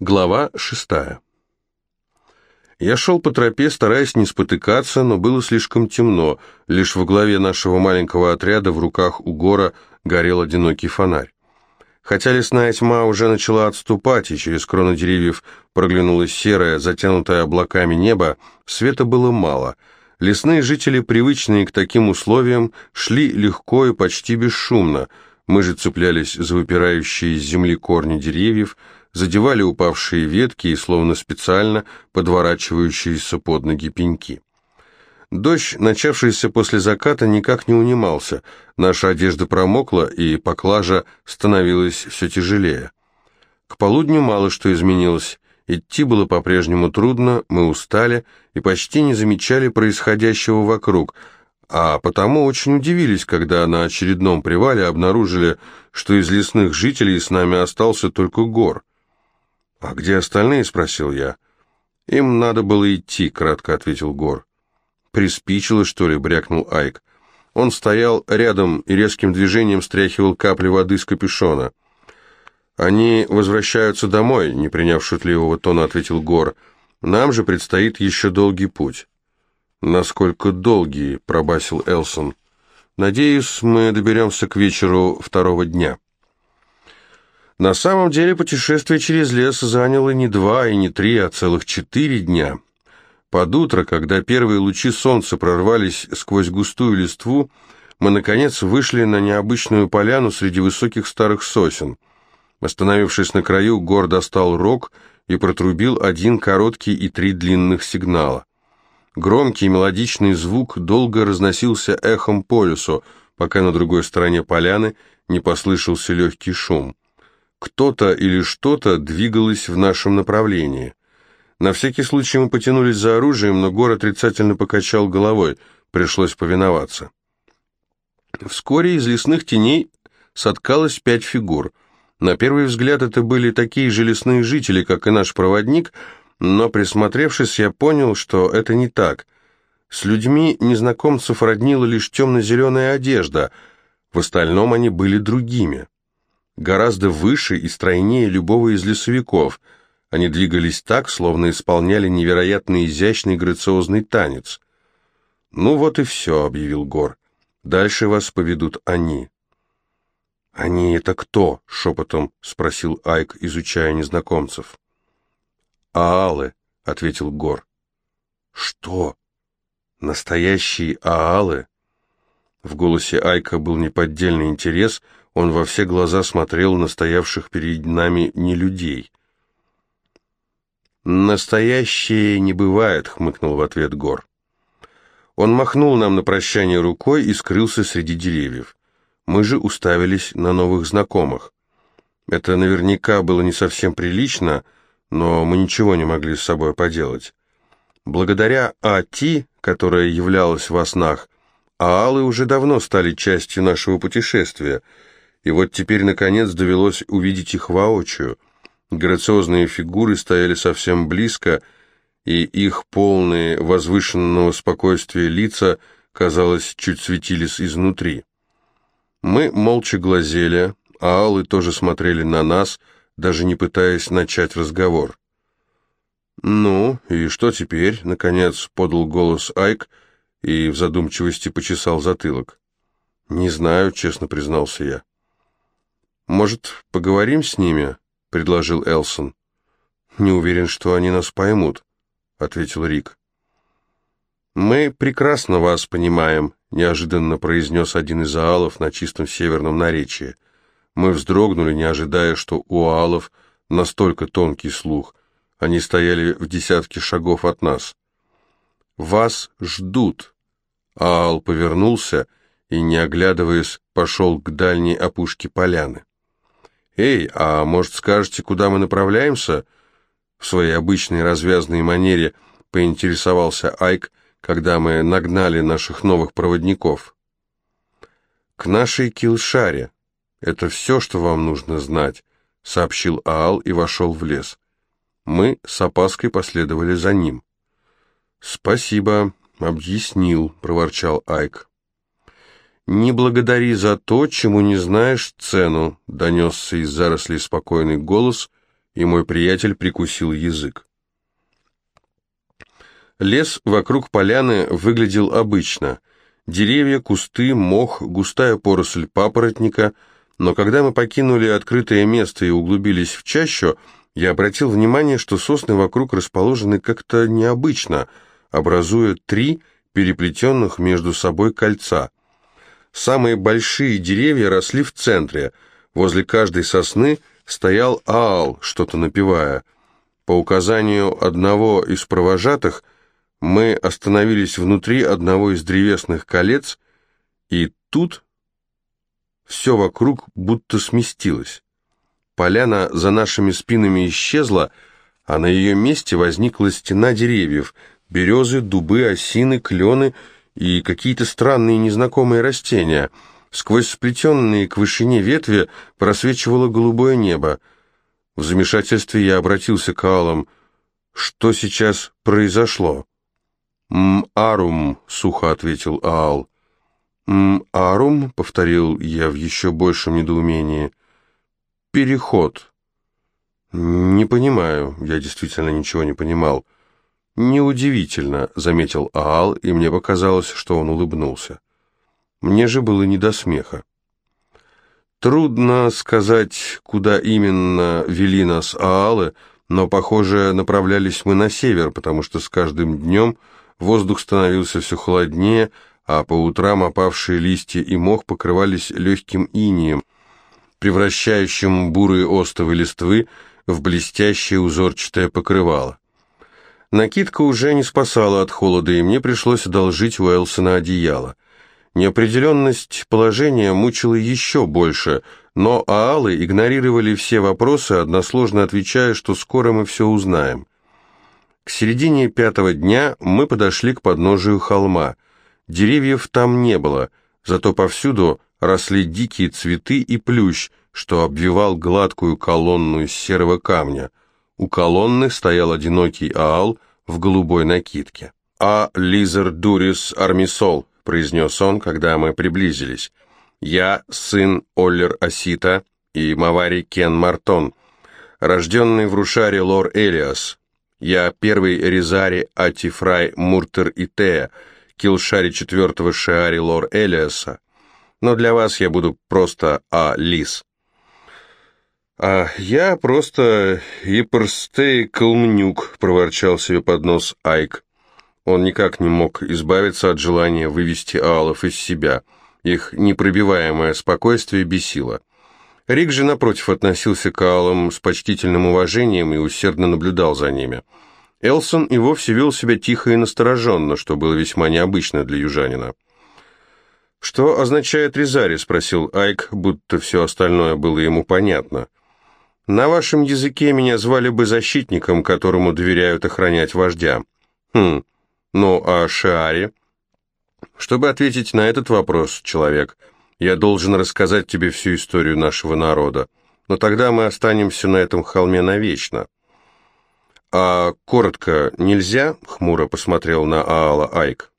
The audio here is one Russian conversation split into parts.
Глава шестая. Я шел по тропе, стараясь не спотыкаться, но было слишком темно. Лишь во главе нашего маленького отряда в руках у гора горел одинокий фонарь. Хотя лесная тьма уже начала отступать, и через кроны деревьев проглянулось серое, затянутое облаками небо, света было мало. Лесные жители, привычные к таким условиям, шли легко и почти бесшумно. Мы же цеплялись за выпирающие из земли корни деревьев, задевали упавшие ветки и словно специально подворачивающиеся под ноги пеньки. Дождь, начавшийся после заката, никак не унимался. Наша одежда промокла, и поклажа становилась все тяжелее. К полудню мало что изменилось. Идти было по-прежнему трудно, мы устали и почти не замечали происходящего вокруг, а потому очень удивились, когда на очередном привале обнаружили, что из лесных жителей с нами остался только гор. «А где остальные?» — спросил я. «Им надо было идти», — кратко ответил Гор. «Приспичило, что ли?» — брякнул Айк. Он стоял рядом и резким движением стряхивал капли воды с капюшона. «Они возвращаются домой», — не приняв шутливого тона, ответил Гор. «Нам же предстоит еще долгий путь». «Насколько долгий?» — пробасил Элсон. «Надеюсь, мы доберемся к вечеру второго дня». На самом деле путешествие через лес заняло не два и не три, а целых четыре дня. Под утро, когда первые лучи солнца прорвались сквозь густую листву, мы, наконец, вышли на необычную поляну среди высоких старых сосен. Остановившись на краю, Гор достал рог и протрубил один короткий и три длинных сигнала. Громкий мелодичный звук долго разносился эхом по лесу, пока на другой стороне поляны не послышался легкий шум. Кто-то или что-то двигалось в нашем направлении. На всякий случай мы потянулись за оружием, но Гор отрицательно покачал головой, пришлось повиноваться. Вскоре из лесных теней соткалось пять фигур. На первый взгляд это были такие же лесные жители, как и наш проводник, но присмотревшись, я понял, что это не так. С людьми незнакомцев роднила лишь темно-зеленая одежда, в остальном они были другими гораздо выше и стройнее любого из лесовиков. Они двигались так, словно исполняли невероятно изящный грациозный танец. «Ну вот и все», — объявил Гор. «Дальше вас поведут они». «Они это кто?» — шепотом спросил Айк, изучая незнакомцев. «Аалы», — ответил Гор. «Что? Настоящие аалы?» В голосе Айка был неподдельный интерес — он во все глаза смотрел на стоявших перед нами не людей. «Настоящее не бывает», — хмыкнул в ответ Гор. Он махнул нам на прощание рукой и скрылся среди деревьев. Мы же уставились на новых знакомых. Это наверняка было не совсем прилично, но мы ничего не могли с собой поделать. Благодаря Ати, которая являлась во снах, аалы уже давно стали частью нашего путешествия — и вот теперь, наконец, довелось увидеть их воочию. Грациозные фигуры стояли совсем близко, и их полные возвышенного спокойствия лица, казалось, чуть светились изнутри. Мы молча глазели, а аллы тоже смотрели на нас, даже не пытаясь начать разговор. «Ну, и что теперь?» — наконец подал голос Айк и в задумчивости почесал затылок. «Не знаю», — честно признался я. «Может, поговорим с ними?» — предложил Элсон. «Не уверен, что они нас поймут», — ответил Рик. «Мы прекрасно вас понимаем», — неожиданно произнес один из аалов на чистом северном наречии. Мы вздрогнули, не ожидая, что у аалов настолько тонкий слух. Они стояли в десятке шагов от нас. «Вас ждут», — аал повернулся и, не оглядываясь, пошел к дальней опушке поляны. «Эй, а может, скажете, куда мы направляемся?» В своей обычной развязной манере поинтересовался Айк, когда мы нагнали наших новых проводников. «К нашей Килшаре. Это все, что вам нужно знать», — сообщил Аал и вошел в лес. Мы с опаской последовали за ним. «Спасибо, объяснил», — проворчал Айк. «Не благодари за то, чему не знаешь цену», — донесся из зарослей спокойный голос, и мой приятель прикусил язык. Лес вокруг поляны выглядел обычно. Деревья, кусты, мох, густая поросль папоротника, но когда мы покинули открытое место и углубились в чащу, я обратил внимание, что сосны вокруг расположены как-то необычно, образуя три переплетенных между собой кольца. Самые большие деревья росли в центре, возле каждой сосны стоял аал, что-то напевая. По указанию одного из провожатых мы остановились внутри одного из древесных колец, и тут все вокруг будто сместилось. Поляна за нашими спинами исчезла, а на ее месте возникла стена деревьев, березы, дубы, осины, клены и какие-то странные незнакомые растения. Сквозь сплетенные к вышине ветви просвечивало голубое небо. В замешательстве я обратился к Алам. Что сейчас произошло? «М-арум», — сухо ответил Аал. «М-арум», — повторил я в еще большем недоумении. «Переход». «Не понимаю, я действительно ничего не понимал». «Неудивительно», — заметил Аал, и мне показалось, что он улыбнулся. Мне же было не до смеха. Трудно сказать, куда именно вели нас Аалы, но, похоже, направлялись мы на север, потому что с каждым днем Воздух становился все холоднее, а по утрам опавшие листья и мох покрывались легким инием, превращающим бурые остовы листвы в блестящее узорчатое покрывало. Накидка уже не спасала от холода, и мне пришлось одолжить у Элсона одеяло. Неопределенность положения мучила еще больше, но аалы игнорировали все вопросы, односложно отвечая, что скоро мы все узнаем. К середине пятого дня мы подошли к подножию холма. Деревьев там не было, зато повсюду росли дикие цветы и плющ, что обвивал гладкую колонну из серого камня. У колонны стоял одинокий аал в голубой накидке. «А лизер дурис армисол», — произнес он, когда мы приблизились. «Я сын Оллер Асита и Мавари Кен Мартон, рожденный в Рушаре лор Элиас, я первый Ризари Атифрай Муртер и Тея, Килшари четвертого Шиари Лор Элиаса. Но для вас я буду просто А. Лис. «А я просто Ипрстей Калмнюк», — проворчал себе под нос Айк. Он никак не мог избавиться от желания вывести Аалов из себя. Их непробиваемое спокойствие бесило. Рик же, напротив, относился к Аалам с почтительным уважением и усердно наблюдал за ними. Элсон и вовсе вел себя тихо и настороженно, что было весьма необычно для южанина. «Что означает Резари?» — спросил Айк, будто все остальное было ему понятно. «На вашем языке меня звали бы защитником, которому доверяют охранять вождя». «Хм, ну а Шиари?» «Чтобы ответить на этот вопрос, человек, — я должен рассказать тебе всю историю нашего народа, но тогда мы останемся на этом холме навечно. А коротко нельзя? Хмуро посмотрел на Аала Айк.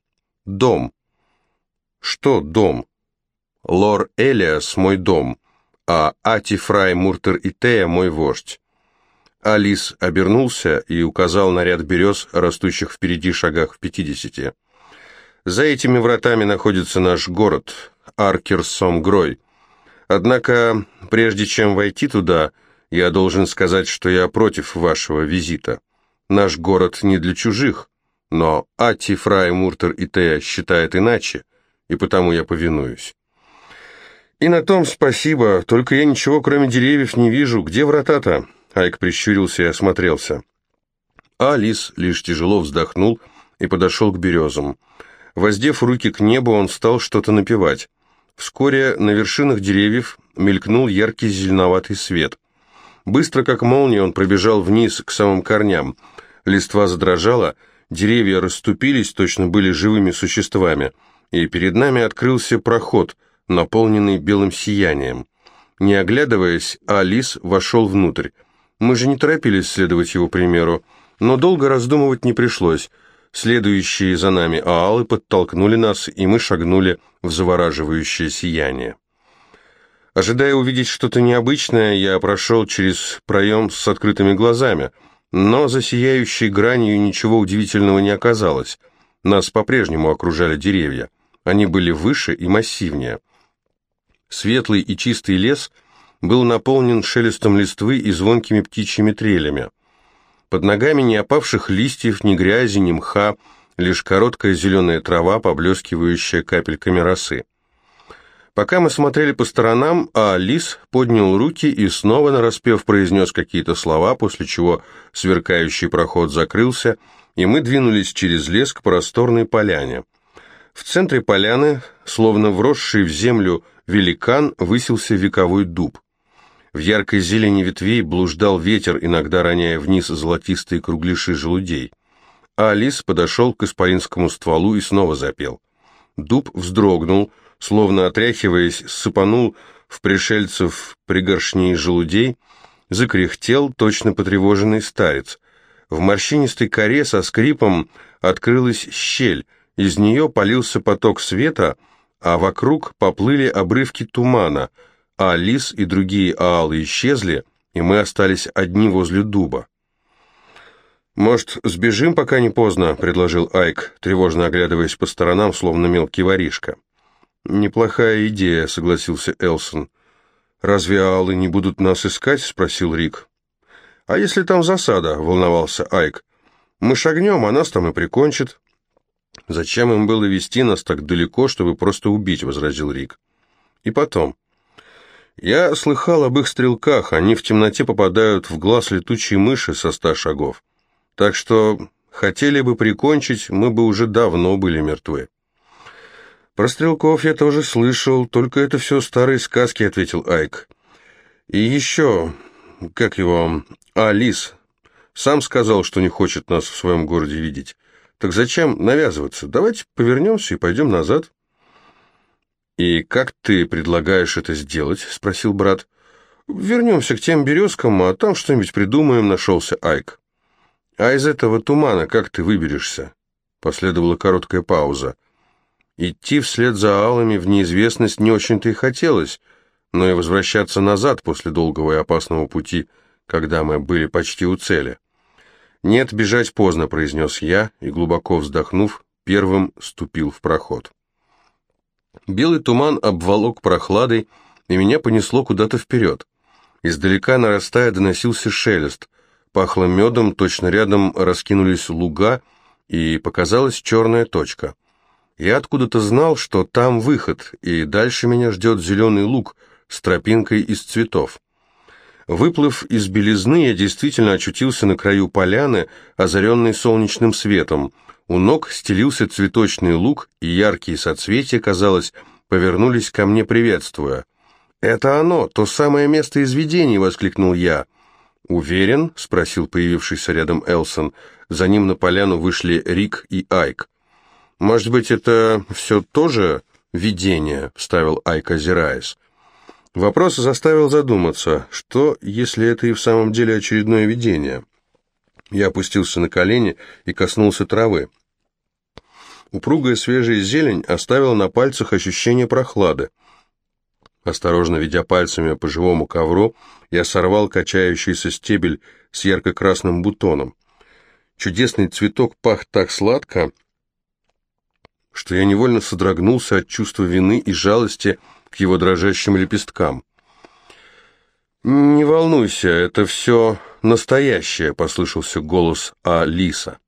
Дом. Что дом? Лор Элиас мой дом, а Ати Муртер и Тея мой вождь. Алис обернулся и указал на ряд берез, растущих впереди шагах в пятидесяти. За этими вратами находится наш город, Аркерсом-Грой. Однако, прежде чем войти туда, я должен сказать, что я против вашего визита. Наш город не для чужих, но Ати, Фрай, Муртер и Тея считают иначе, и потому я повинуюсь. И на том спасибо, только я ничего кроме деревьев не вижу. Где врата-то? Айк прищурился и осмотрелся. Алис лишь тяжело вздохнул и подошел к березам. Воздев руки к небу, он стал что-то напевать. Вскоре на вершинах деревьев мелькнул яркий зеленоватый свет. Быстро, как молния, он пробежал вниз к самым корням. Листва задрожала, деревья расступились, точно были живыми существами, и перед нами открылся проход, наполненный белым сиянием. Не оглядываясь, Алис вошел внутрь. Мы же не торопились следовать его примеру, но долго раздумывать не пришлось – Следующие за нами аалы подтолкнули нас, и мы шагнули в завораживающее сияние. Ожидая увидеть что-то необычное, я прошел через проем с открытыми глазами, но за сияющей гранью ничего удивительного не оказалось. Нас по-прежнему окружали деревья. Они были выше и массивнее. Светлый и чистый лес был наполнен шелестом листвы и звонкими птичьими трелями. Под ногами ни опавших листьев, ни грязи, ни мха, лишь короткая зеленая трава, поблескивающая капельками росы. Пока мы смотрели по сторонам, а лис поднял руки и снова нараспев произнес какие-то слова, после чего сверкающий проход закрылся, и мы двинулись через лес к просторной поляне. В центре поляны, словно вросший в землю великан, высился вековой дуб. В яркой зелени ветвей блуждал ветер, иногда роняя вниз золотистые кругляши желудей. А лис подошел к исполинскому стволу и снова запел. Дуб вздрогнул, словно отряхиваясь, сыпанул в пришельцев пригоршни желудей, закряхтел точно потревоженный старец. В морщинистой коре со скрипом открылась щель, из нее полился поток света, а вокруг поплыли обрывки тумана, а лис и другие аалы исчезли, и мы остались одни возле дуба. «Может, сбежим, пока не поздно?» — предложил Айк, тревожно оглядываясь по сторонам, словно мелкий воришка. «Неплохая идея», — согласился Элсон. «Разве аалы не будут нас искать?» — спросил Рик. «А если там засада?» — волновался Айк. «Мы шагнем, а нас там и прикончат». «Зачем им было вести нас так далеко, чтобы просто убить?» — возразил Рик. «И потом. Я слыхал об их стрелках, они в темноте попадают в глаз летучей мыши со ста шагов. Так что хотели бы прикончить, мы бы уже давно были мертвы». «Про стрелков я тоже слышал, только это все старые сказки», — ответил Айк. «И еще, как его, Алис, сам сказал, что не хочет нас в своем городе видеть. Так зачем навязываться? Давайте повернемся и пойдем назад». «И как ты предлагаешь это сделать?» — спросил брат. «Вернемся к тем березкам, а там что-нибудь придумаем», — нашелся Айк. «А из этого тумана как ты выберешься?» Последовала короткая пауза. Идти вслед за алами в неизвестность не очень-то и хотелось, но и возвращаться назад после долгого и опасного пути, когда мы были почти у цели. «Нет, бежать поздно», — произнес я, и, глубоко вздохнув, первым ступил в проход. Белый туман обволок прохладой, и меня понесло куда-то вперед. Издалека, нарастая, доносился шелест. Пахло медом, точно рядом раскинулись луга, и показалась черная точка. Я откуда-то знал, что там выход, и дальше меня ждет зеленый луг с тропинкой из цветов. Выплыв из белизны, я действительно очутился на краю поляны, озаренной солнечным светом. У ног стелился цветочный луг, и яркие соцветия, казалось, повернулись ко мне, приветствуя. «Это оно, то самое место из видений!» — воскликнул я. «Уверен?» — спросил появившийся рядом Элсон. За ним на поляну вышли Рик и Айк. «Может быть, это все тоже видение?» — вставил Айк, озираясь. Вопрос заставил задуматься, что, если это и в самом деле очередное видение? Я опустился на колени и коснулся травы. Упругая свежая зелень оставила на пальцах ощущение прохлады. Осторожно ведя пальцами по живому ковру, я сорвал качающийся стебель с ярко-красным бутоном. Чудесный цветок пах так сладко, что я невольно содрогнулся от чувства вины и жалости к его дрожащим лепесткам. «Не волнуйся, это все настоящее», — послышался голос Алиса.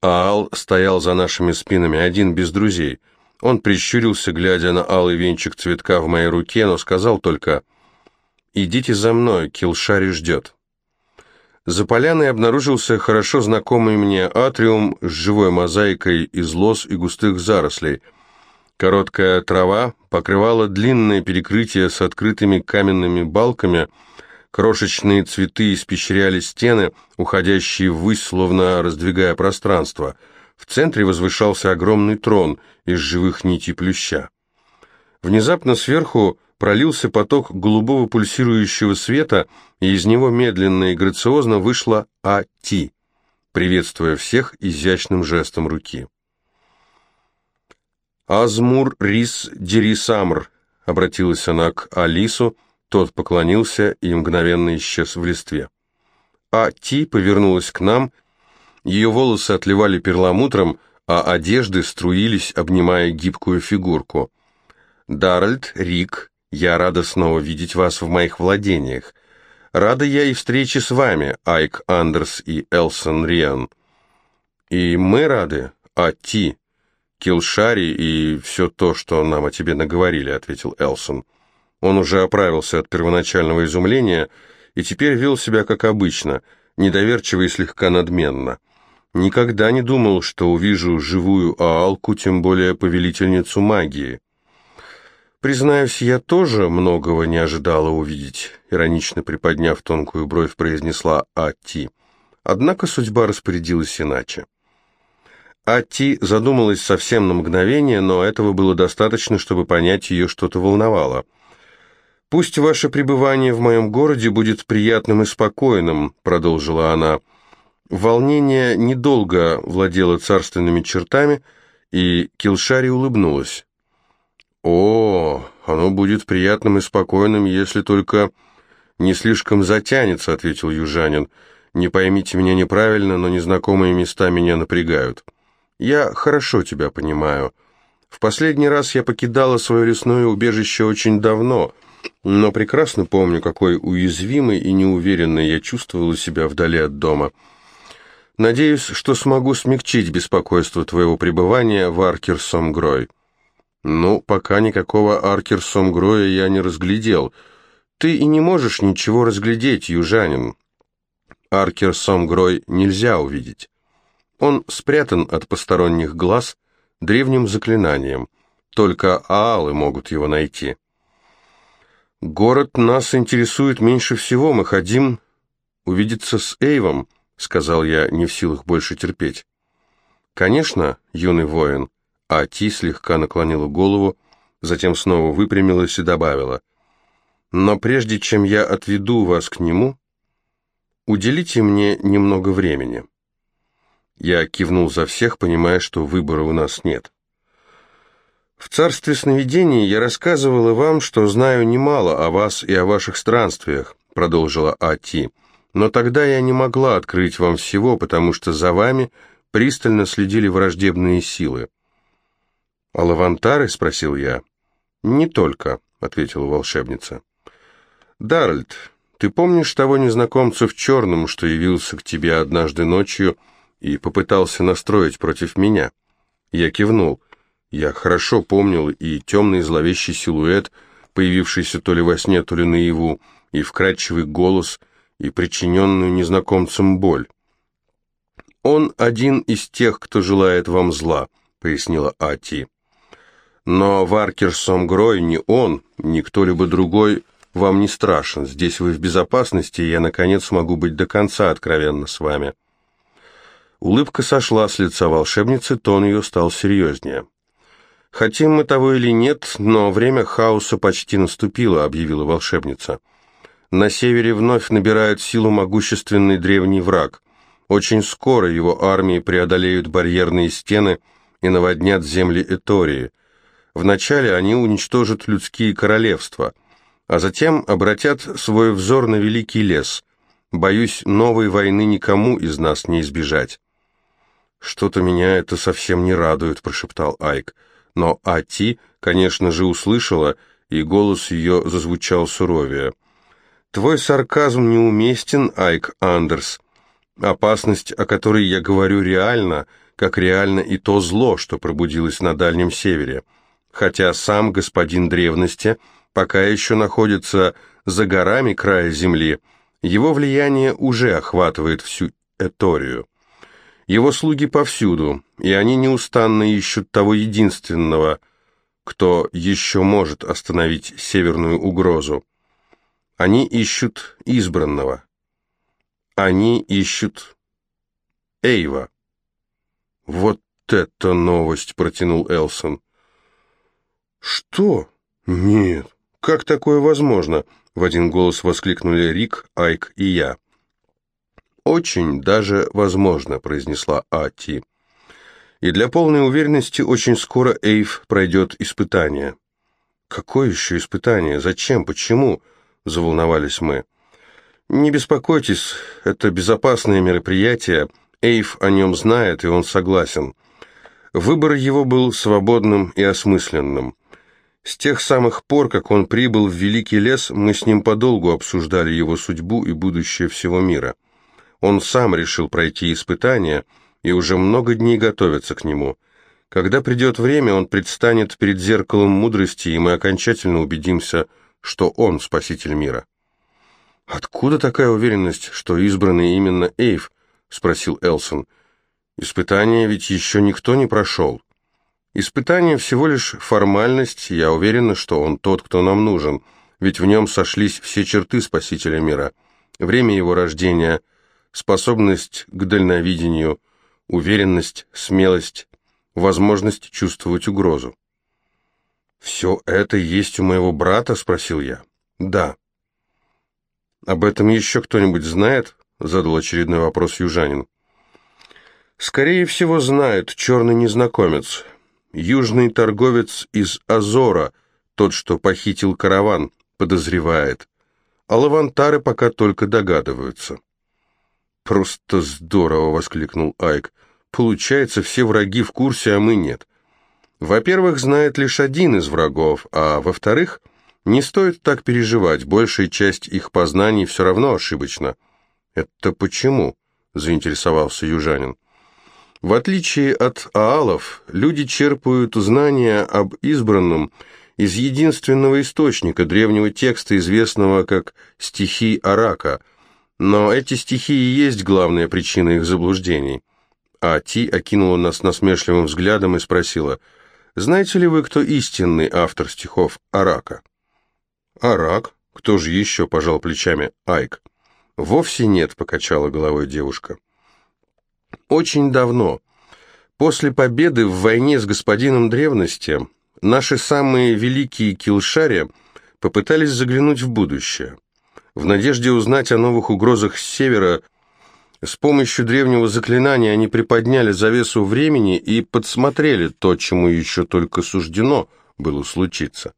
Аал стоял за нашими спинами, один без друзей. Он прищурился, глядя на алый венчик цветка в моей руке, но сказал только «Идите за мной, Килшари ждет». За поляной обнаружился хорошо знакомый мне атриум с живой мозаикой из лоз и густых зарослей. Короткая трава покрывала длинное перекрытие с открытыми каменными балками, крошечные цветы испещряли стены, уходящие ввысь, словно раздвигая пространство. В центре возвышался огромный трон из живых нитей плюща. Внезапно сверху пролился поток голубого пульсирующего света, и из него медленно и грациозно вышла А.Ти., приветствуя всех изящным жестом руки. «Азмур Рис Дерисамр», обратилась она к Алису, тот поклонился и мгновенно исчез в листве. А Ти повернулась к нам, ее волосы отливали перламутром, а одежды струились, обнимая гибкую фигурку. «Даральд, Рик, я рада снова видеть вас в моих владениях. Рада я и встрече с вами, Айк Андерс и Элсон Риан. И мы рады, а Ти, Килшари и все то, что нам о тебе наговорили», — ответил Элсон. Он уже оправился от первоначального изумления и теперь вел себя как обычно, недоверчиво и слегка надменно. Никогда не думал, что увижу живую Аалку, тем более повелительницу магии. «Признаюсь, я тоже многого не ожидала увидеть», — иронично приподняв тонкую бровь, произнесла Ати. Однако судьба распорядилась иначе. Ати задумалась совсем на мгновение, но этого было достаточно, чтобы понять, ее что-то волновало. «Пусть ваше пребывание в моем городе будет приятным и спокойным», — продолжила она. Волнение недолго владело царственными чертами, и Килшари улыбнулась. «О, оно будет приятным и спокойным, если только не слишком затянется», — ответил южанин. «Не поймите меня неправильно, но незнакомые места меня напрягают. Я хорошо тебя понимаю. В последний раз я покидала свое лесное убежище очень давно, но прекрасно помню, какой уязвимой и неуверенной я чувствовала себя вдали от дома. Надеюсь, что смогу смягчить беспокойство твоего пребывания в Аркерсом-Грой». «Ну, пока никакого Аркерсом-Гроя я не разглядел. Ты и не можешь ничего разглядеть, южанин. Аркерсом-Грой нельзя увидеть. Он спрятан от посторонних глаз древним заклинанием. Только аалы могут его найти. Город нас интересует меньше всего. Мы хотим увидеться с Эйвом», — сказал я, не в силах больше терпеть. «Конечно, юный воин». А Ти слегка наклонила голову, затем снова выпрямилась и добавила. «Но прежде чем я отведу вас к нему, уделите мне немного времени». Я кивнул за всех, понимая, что выбора у нас нет. В царстве сновидений я рассказывала вам, что знаю немало о вас и о ваших странствиях, продолжила Ати. Но тогда я не могла открыть вам всего, потому что за вами пристально следили враждебные силы. «А лавантары?» — спросил я. «Не только», — ответила волшебница. «Даральд, ты помнишь того незнакомца в черном, что явился к тебе однажды ночью и попытался настроить против меня?» Я кивнул. Я хорошо помнил и темный зловещий силуэт, появившийся то ли во сне, то ли наяву, и вкрадчивый голос, и причиненную незнакомцем боль. «Он один из тех, кто желает вам зла», — пояснила Ати. Но Варкер Сомгрой, ни он, ни кто-либо другой вам не страшен. Здесь вы в безопасности, и я, наконец, смогу быть до конца откровенно с вами». Улыбка сошла с лица волшебницы, тон ее стал серьезнее. «Хотим мы того или нет, но время хаоса почти наступило», — объявила волшебница. «На севере вновь набирает силу могущественный древний враг. Очень скоро его армии преодолеют барьерные стены и наводнят земли Этории. Вначале они уничтожат людские королевства, а затем обратят свой взор на великий лес. Боюсь, новой войны никому из нас не избежать. «Что-то меня это совсем не радует», — прошептал Айк. Но Ати, конечно же, услышала, и голос ее зазвучал суровее. «Твой сарказм неуместен, Айк Андерс. Опасность, о которой я говорю, реальна, как реально и то зло, что пробудилось на Дальнем Севере хотя сам господин древности пока еще находится за горами края земли, его влияние уже охватывает всю Эторию. Его слуги повсюду, и они неустанно ищут того единственного, кто еще может остановить северную угрозу. Они ищут избранного. Они ищут Эйва. «Вот это новость!» — протянул Элсон. «Что? Нет, как такое возможно?» — в один голос воскликнули Рик, Айк и я. «Очень даже возможно», — произнесла Ати. «И для полной уверенности очень скоро Эйв пройдет испытание. «Какое еще испытание? Зачем? Почему?» — заволновались мы. «Не беспокойтесь, это безопасное мероприятие. Эйв о нем знает, и он согласен. Выбор его был свободным и осмысленным. С тех самых пор, как он прибыл в Великий лес, мы с ним подолгу обсуждали его судьбу и будущее всего мира. Он сам решил пройти испытание и уже много дней готовится к нему. Когда придет время, он предстанет перед зеркалом мудрости, и мы окончательно убедимся, что он спаситель мира. «Откуда такая уверенность, что избранный именно Эйв?» — спросил Элсон. «Испытание ведь еще никто не прошел». «Испытание всего лишь формальность, я уверена, что он тот, кто нам нужен, ведь в нем сошлись все черты спасителя мира. Время его рождения, способность к дальновидению, уверенность, смелость, возможность чувствовать угрозу». «Все это есть у моего брата?» — спросил я. «Да». «Об этом еще кто-нибудь знает?» — задал очередной вопрос южанин. «Скорее всего, знает черный незнакомец. Южный торговец из Азора, тот, что похитил караван, подозревает. А лавантары пока только догадываются». «Просто здорово!» — воскликнул Айк. «Получается, все враги в курсе, а мы нет. Во-первых, знает лишь один из врагов, а во-вторых...» Не стоит так переживать, большая часть их познаний все равно ошибочна. Это почему? заинтересовался южанин. В отличие от аалов, люди черпают знания об избранном из единственного источника древнего текста, известного как «стихи Арака», но эти стихи и есть главная причина их заблуждений. А Ти окинула нас насмешливым взглядом и спросила, «Знаете ли вы, кто истинный автор стихов Арака?» «Арак? Кто же еще?» – пожал плечами Айк. «Вовсе нет», – покачала головой девушка. «Очень давно, после победы в войне с господином древности, наши самые великие килшари попытались заглянуть в будущее. В надежде узнать о новых угрозах с севера, с помощью древнего заклинания они приподняли завесу времени и подсмотрели то, чему еще только суждено было случиться.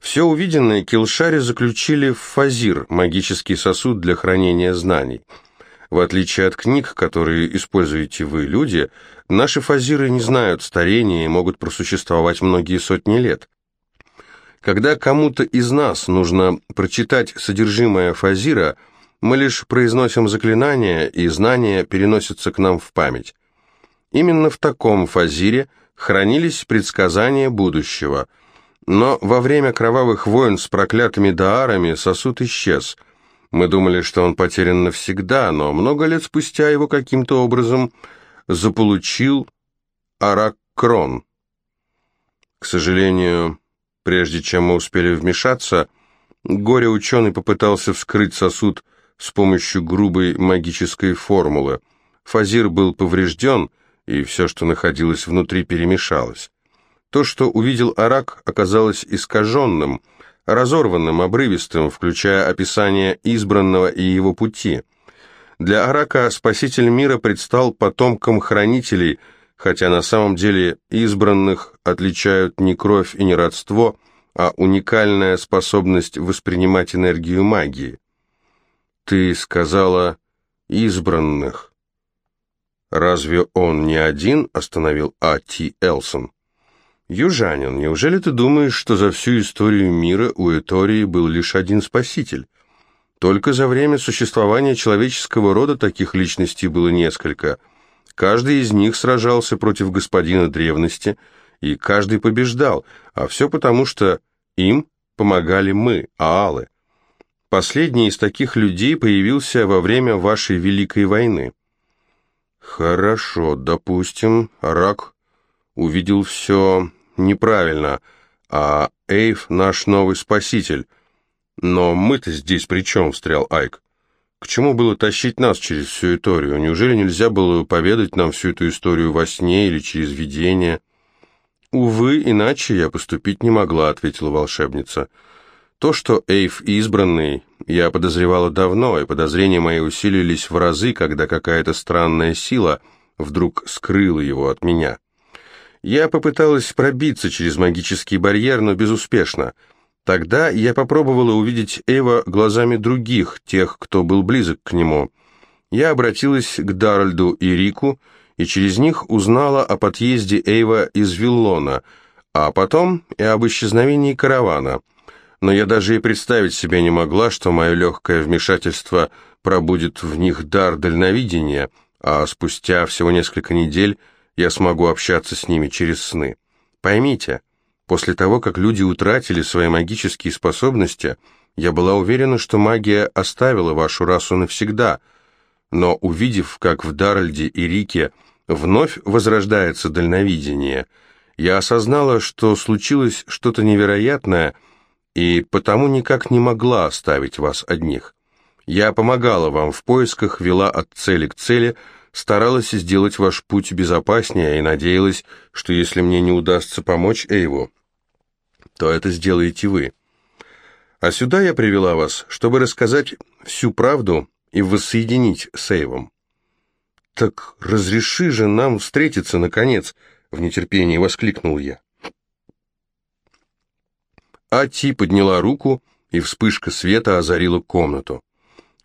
Все увиденное Килшари заключили в фазир, магический сосуд для хранения знаний. В отличие от книг, которые используете вы, люди, наши фазиры не знают старения и могут просуществовать многие сотни лет. Когда кому-то из нас нужно прочитать содержимое фазира, мы лишь произносим заклинание, и знания переносятся к нам в память. Именно в таком фазире хранились предсказания будущего – но во время кровавых войн с проклятыми даарами сосуд исчез. Мы думали, что он потерян навсегда, но много лет спустя его каким-то образом заполучил Араккрон. К сожалению, прежде чем мы успели вмешаться, горе-ученый попытался вскрыть сосуд с помощью грубой магической формулы. Фазир был поврежден, и все, что находилось внутри, перемешалось. То, что увидел Арак, оказалось искаженным, разорванным, обрывистым, включая описание избранного и его пути. Для Арака спаситель мира предстал потомком хранителей, хотя на самом деле избранных отличают не кровь и не родство, а уникальная способность воспринимать энергию магии. «Ты сказала избранных». «Разве он не один?» – остановил А. Элсон. «Южанин, неужели ты думаешь, что за всю историю мира у Этории был лишь один спаситель? Только за время существования человеческого рода таких личностей было несколько. Каждый из них сражался против господина древности, и каждый побеждал, а все потому, что им помогали мы, аалы. Последний из таких людей появился во время вашей Великой войны». «Хорошо, допустим, Рак увидел все неправильно, а Эйв наш новый спаситель. Но мы-то здесь при чем, встрял Айк? К чему было тащить нас через всю историю? Неужели нельзя было поведать нам всю эту историю во сне или через видение? Увы, иначе я поступить не могла, ответила волшебница. То, что Эйв избранный, я подозревала давно, и подозрения мои усилились в разы, когда какая-то странная сила вдруг скрыла его от меня. Я попыталась пробиться через магический барьер, но безуспешно. Тогда я попробовала увидеть Эйва глазами других, тех, кто был близок к нему. Я обратилась к Даральду и Рику, и через них узнала о подъезде Эйва из Виллона, а потом и об исчезновении каравана. Но я даже и представить себе не могла, что мое легкое вмешательство пробудет в них дар дальновидения, а спустя всего несколько недель я смогу общаться с ними через сны. Поймите, после того, как люди утратили свои магические способности, я была уверена, что магия оставила вашу расу навсегда, но увидев, как в Даральде и Рике вновь возрождается дальновидение, я осознала, что случилось что-то невероятное, и потому никак не могла оставить вас одних. Я помогала вам в поисках, вела от цели к цели, старалась сделать ваш путь безопаснее и надеялась, что если мне не удастся помочь Эйву, то это сделаете вы. А сюда я привела вас, чтобы рассказать всю правду и воссоединить с Эйвом. «Так разреши же нам встретиться, наконец!» — в нетерпении воскликнул я. Ати подняла руку, и вспышка света озарила комнату.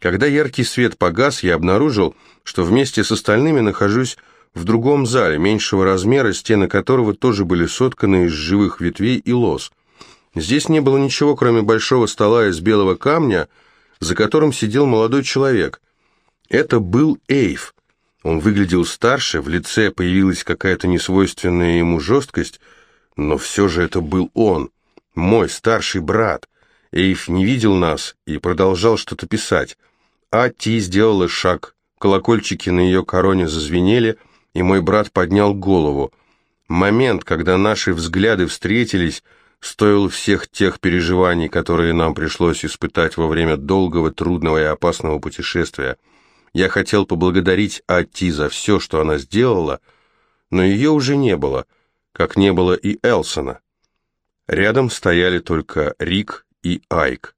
Когда яркий свет погас, я обнаружил, что вместе с остальными нахожусь в другом зале, меньшего размера, стены которого тоже были сотканы из живых ветвей и лоз. Здесь не было ничего, кроме большого стола из белого камня, за которым сидел молодой человек. Это был Эйв. Он выглядел старше, в лице появилась какая-то несвойственная ему жесткость, но все же это был он, мой старший брат. Эйв не видел нас и продолжал что-то писать. А Ти сделала шаг, колокольчики на ее короне зазвенели, и мой брат поднял голову. Момент, когда наши взгляды встретились, стоил всех тех переживаний, которые нам пришлось испытать во время долгого, трудного и опасного путешествия. Я хотел поблагодарить Ати за все, что она сделала, но ее уже не было, как не было и Элсона. Рядом стояли только Рик и Айк.